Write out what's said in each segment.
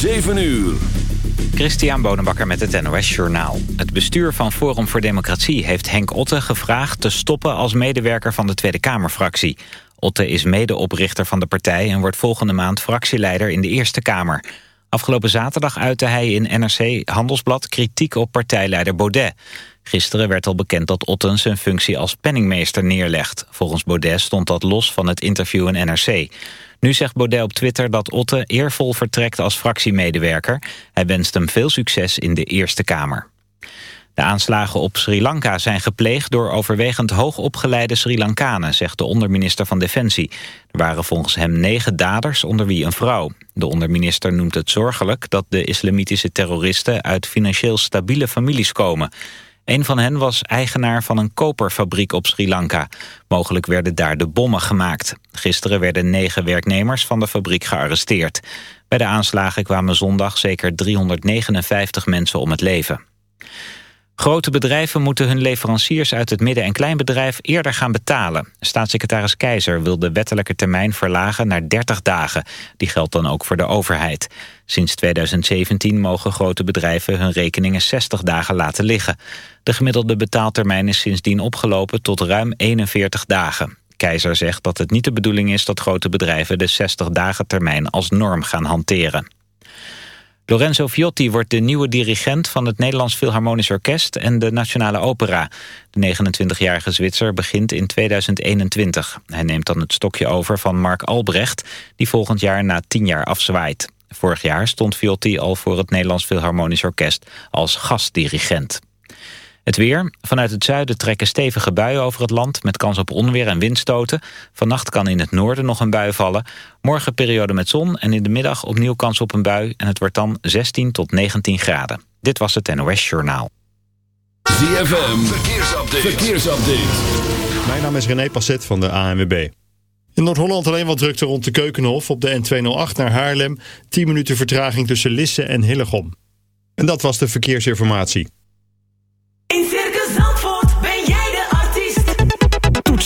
7 uur. Christian Bonenbakker met het NOS Journaal. Het bestuur van Forum voor Democratie heeft Henk Otte gevraagd... te stoppen als medewerker van de Tweede Kamerfractie. Otte is medeoprichter van de partij... en wordt volgende maand fractieleider in de Eerste Kamer. Afgelopen zaterdag uitte hij in NRC Handelsblad... kritiek op partijleider Baudet. Gisteren werd al bekend dat Otten zijn functie als penningmeester neerlegt. Volgens Baudet stond dat los van het interview in NRC... Nu zegt Baudet op Twitter dat Otte eervol vertrekt als fractiemedewerker. Hij wenst hem veel succes in de Eerste Kamer. De aanslagen op Sri Lanka zijn gepleegd door overwegend hoogopgeleide Sri Lankanen, zegt de onderminister van Defensie. Er waren volgens hem negen daders, onder wie een vrouw. De onderminister noemt het zorgelijk dat de islamitische terroristen uit financieel stabiele families komen. Een van hen was eigenaar van een koperfabriek op Sri Lanka. Mogelijk werden daar de bommen gemaakt. Gisteren werden negen werknemers van de fabriek gearresteerd. Bij de aanslagen kwamen zondag zeker 359 mensen om het leven. Grote bedrijven moeten hun leveranciers uit het midden- en kleinbedrijf eerder gaan betalen. Staatssecretaris Keizer wil de wettelijke termijn verlagen naar 30 dagen. Die geldt dan ook voor de overheid. Sinds 2017 mogen grote bedrijven hun rekeningen 60 dagen laten liggen. De gemiddelde betaaltermijn is sindsdien opgelopen tot ruim 41 dagen. Keizer zegt dat het niet de bedoeling is dat grote bedrijven de 60 dagen termijn als norm gaan hanteren. Lorenzo Viotti wordt de nieuwe dirigent van het Nederlands Philharmonisch Orkest en de Nationale Opera. De 29-jarige Zwitser begint in 2021. Hij neemt dan het stokje over van Mark Albrecht, die volgend jaar na 10 jaar afzwaait. Vorig jaar stond Viotti al voor het Nederlands Philharmonisch Orkest als gastdirigent. Het weer. Vanuit het zuiden trekken stevige buien over het land... met kans op onweer en windstoten. Vannacht kan in het noorden nog een bui vallen. Morgen periode met zon en in de middag opnieuw kans op een bui... en het wordt dan 16 tot 19 graden. Dit was het NOS Journaal. ZFM. Verkeersupdate. Verkeersupdate. Mijn naam is René Passet van de ANWB. In Noord-Holland alleen wat drukte rond de Keukenhof op de N208 naar Haarlem. 10 minuten vertraging tussen Lisse en Hillegom. En dat was de verkeersinformatie.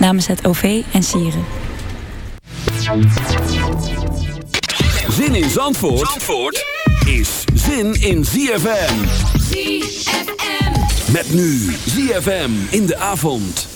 Namens het OV en Sieren. Zin in Zandvoort, Zandvoort is zin in ZFM. ZFM. Met nu ZFM in de avond.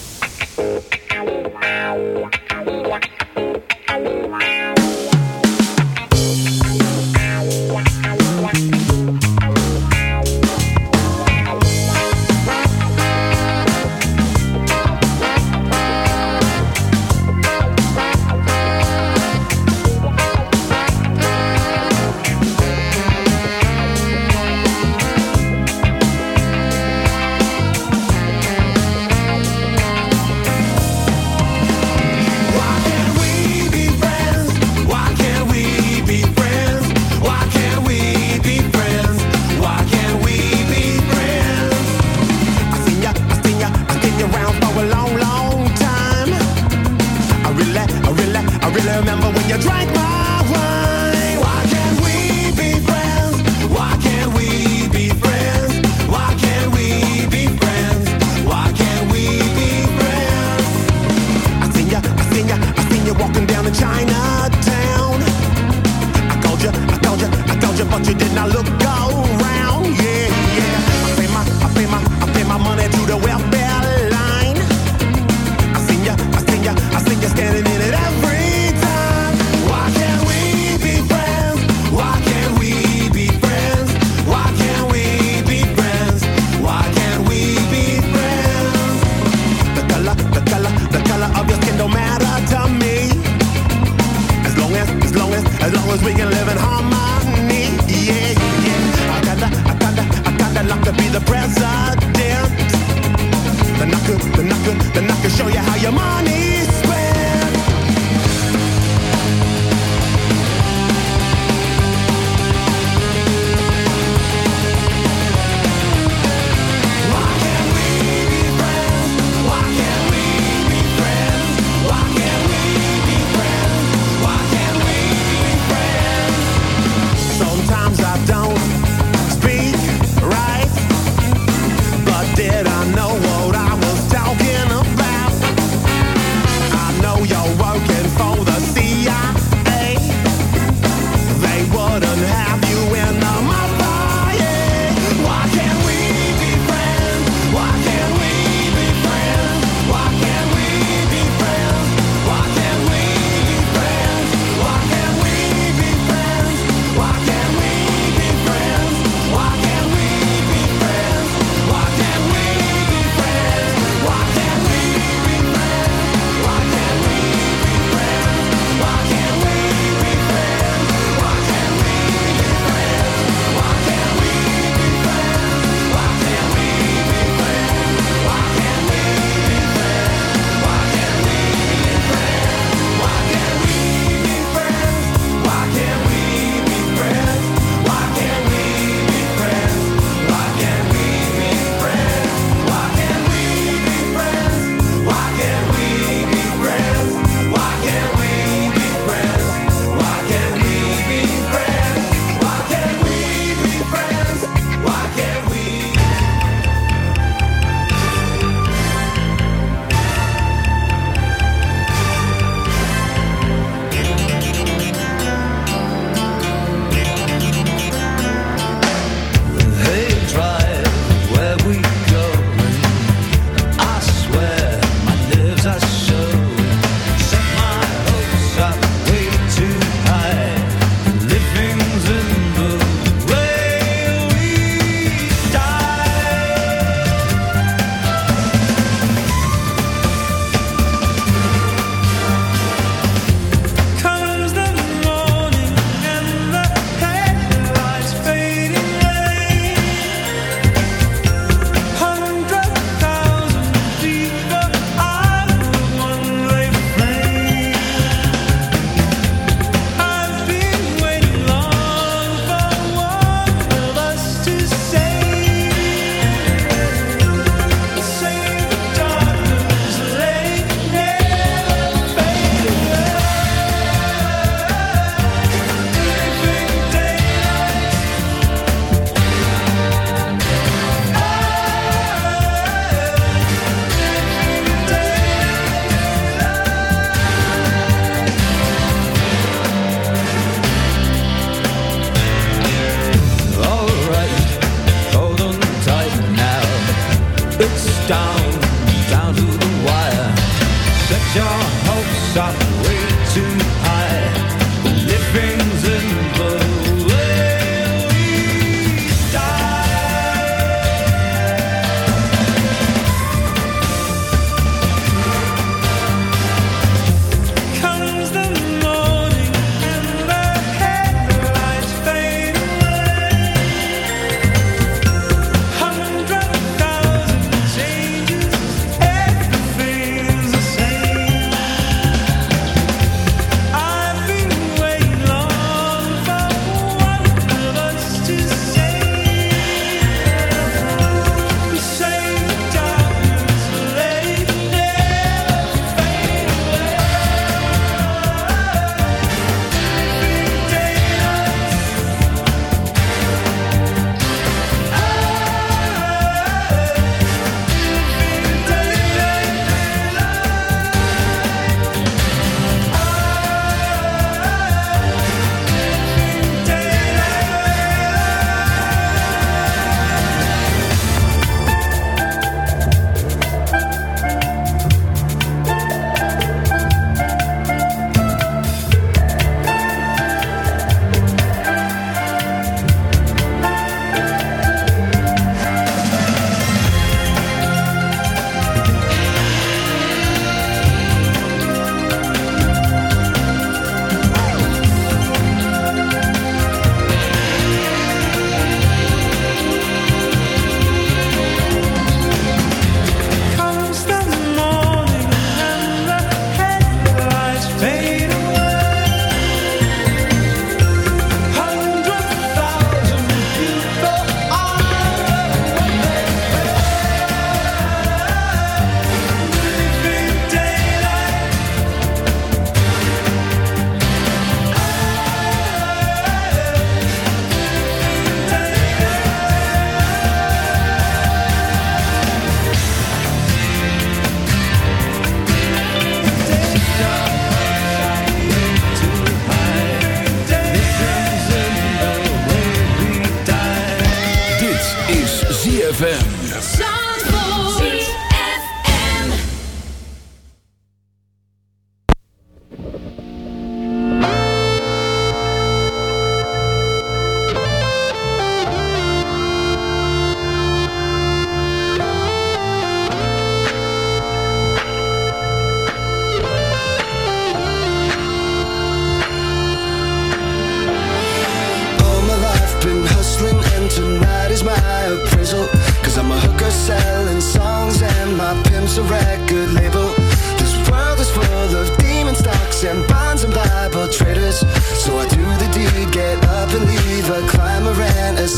Bible traders, So I do the deed, get up and leave, I climb around a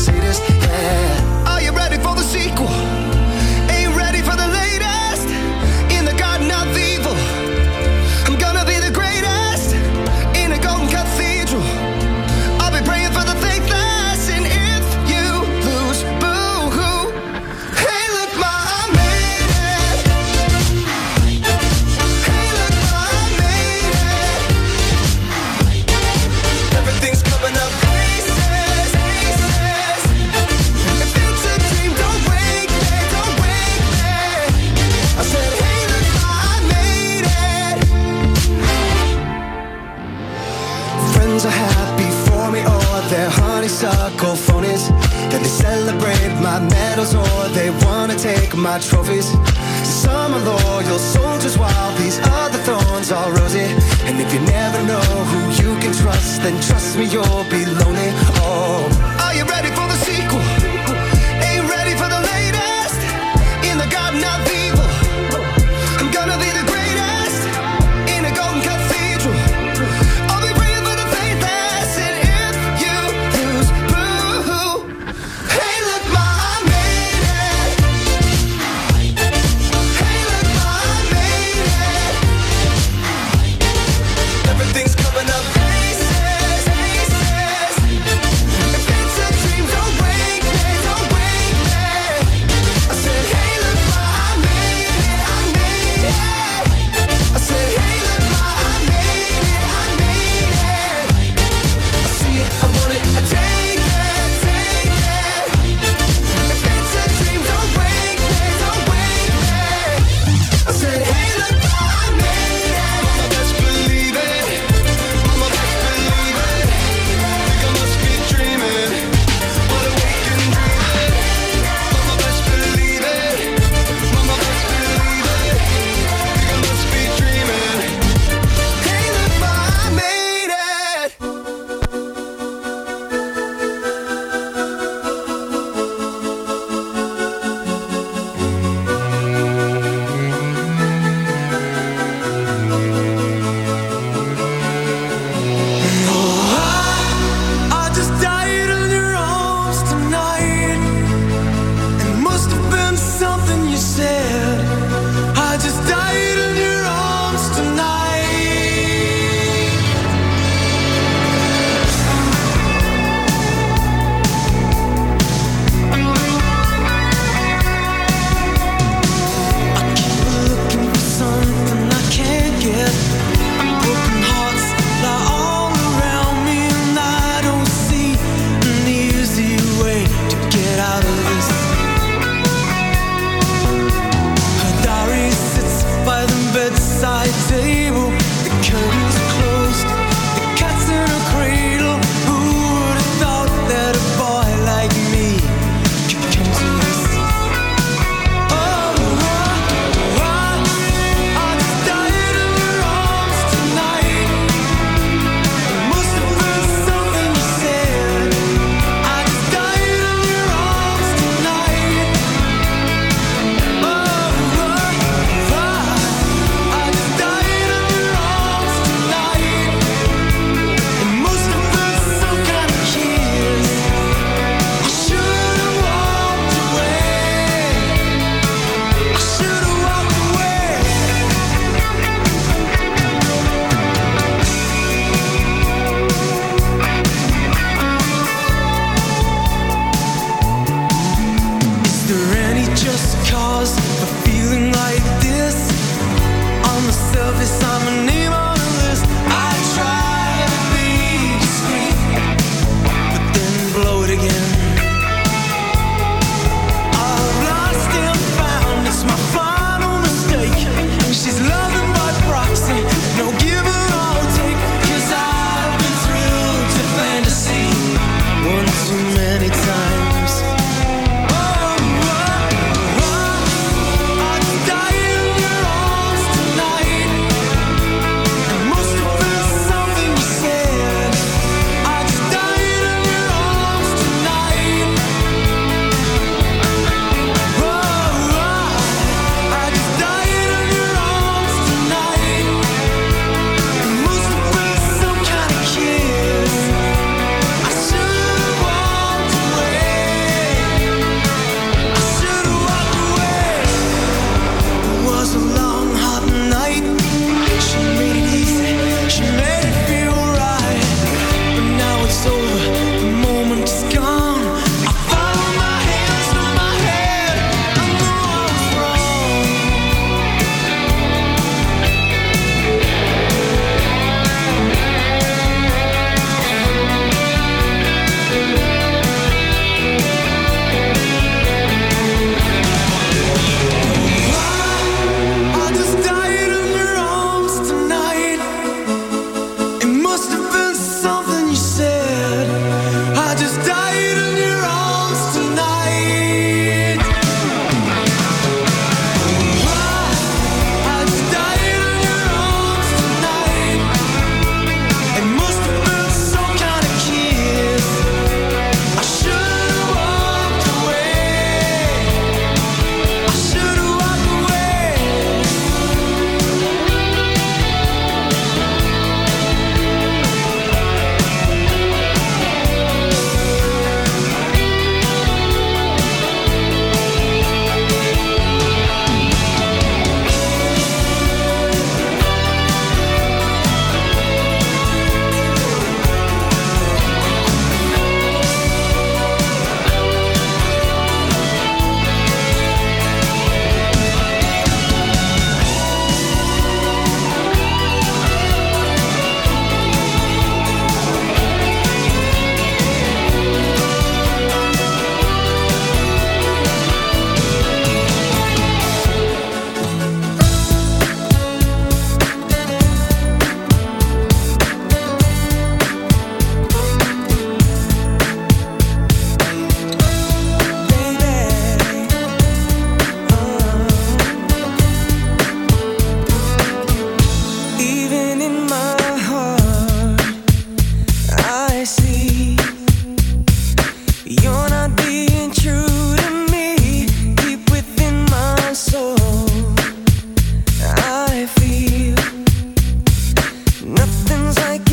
sounds like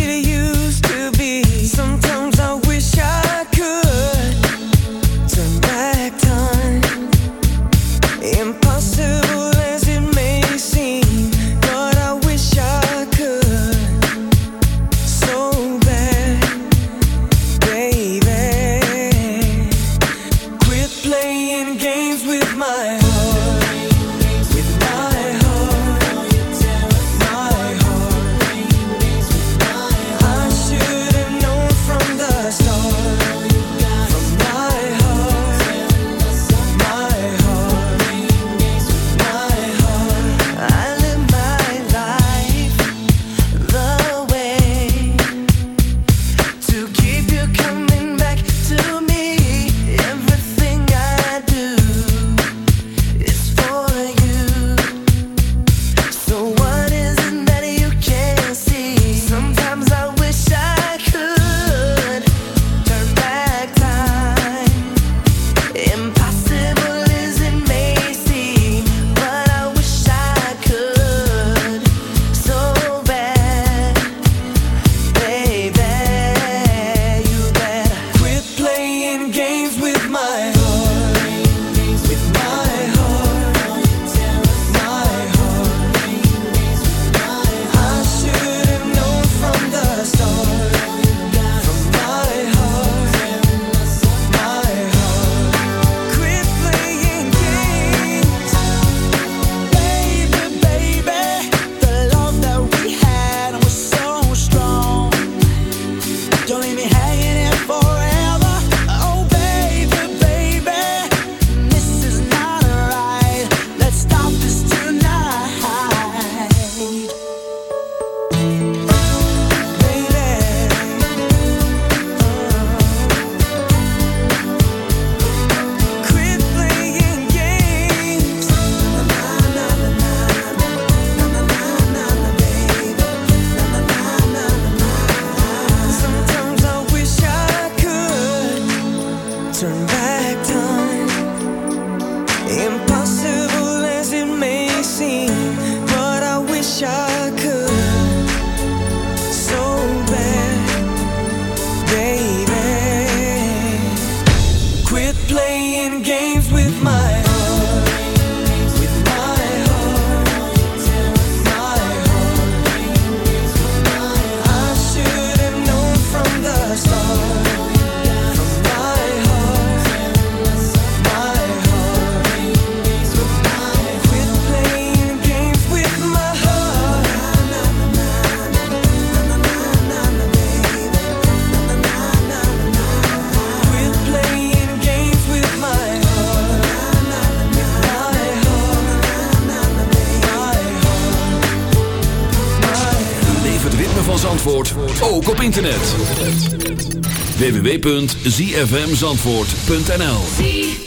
www.zfmzandvoort.nl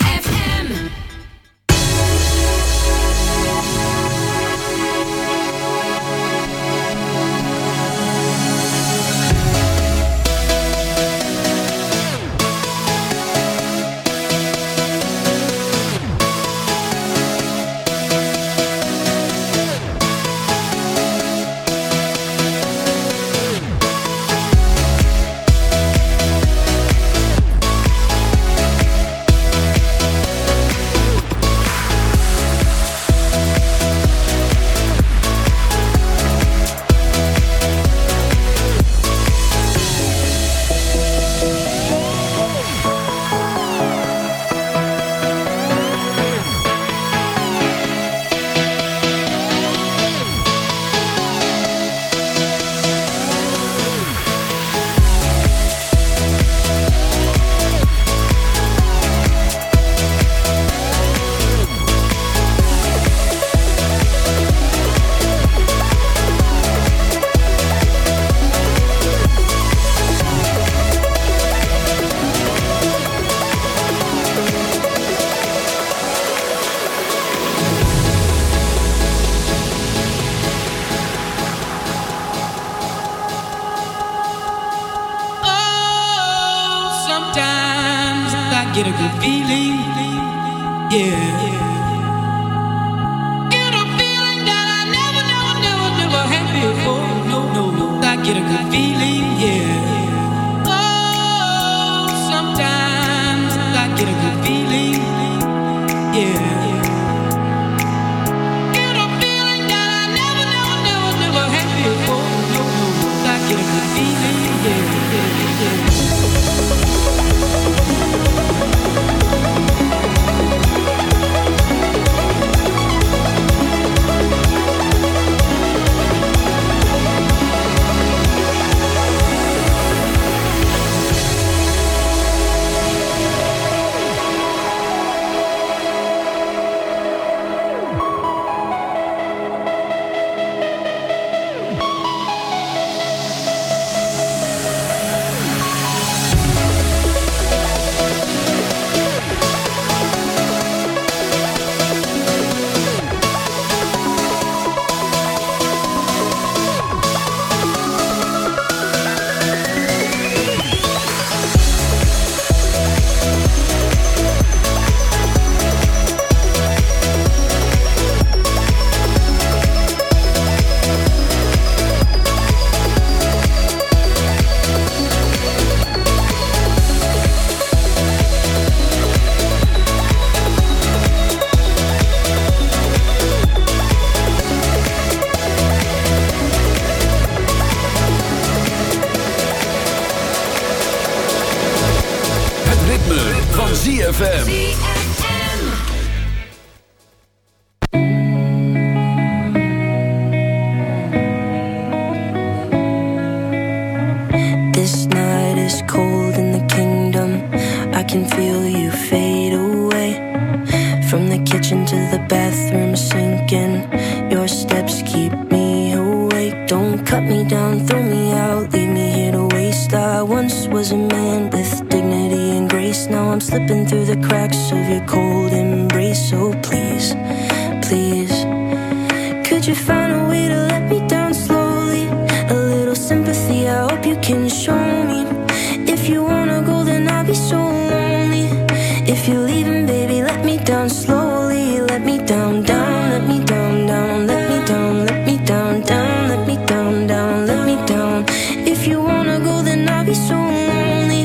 you wanna go, then I'll be so lonely.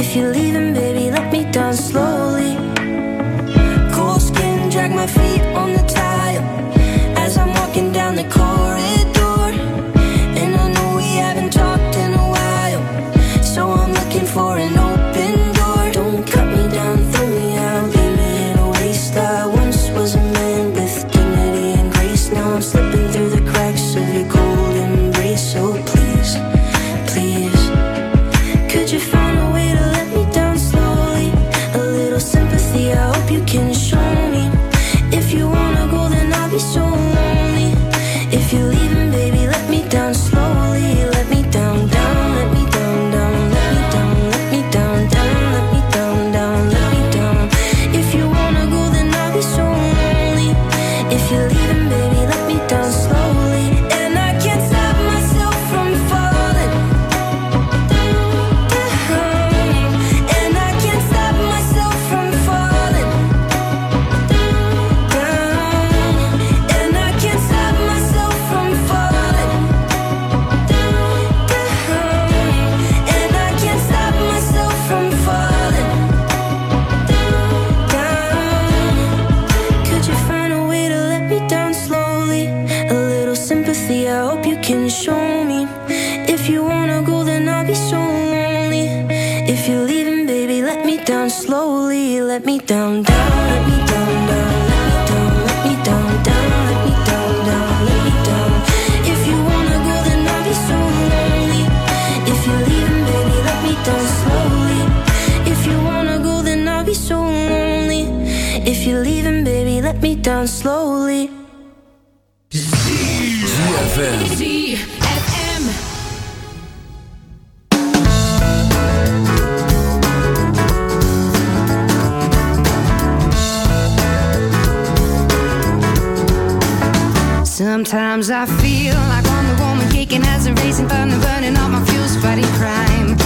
If you're leaving, baby, let me down slowly. Cold skin, drag my feet. If you're leaving, baby, let me down slowly. ZFM. Sometimes I feel like I'm the woman kicking as a racing thunder, burning all my fuels, fighting crime.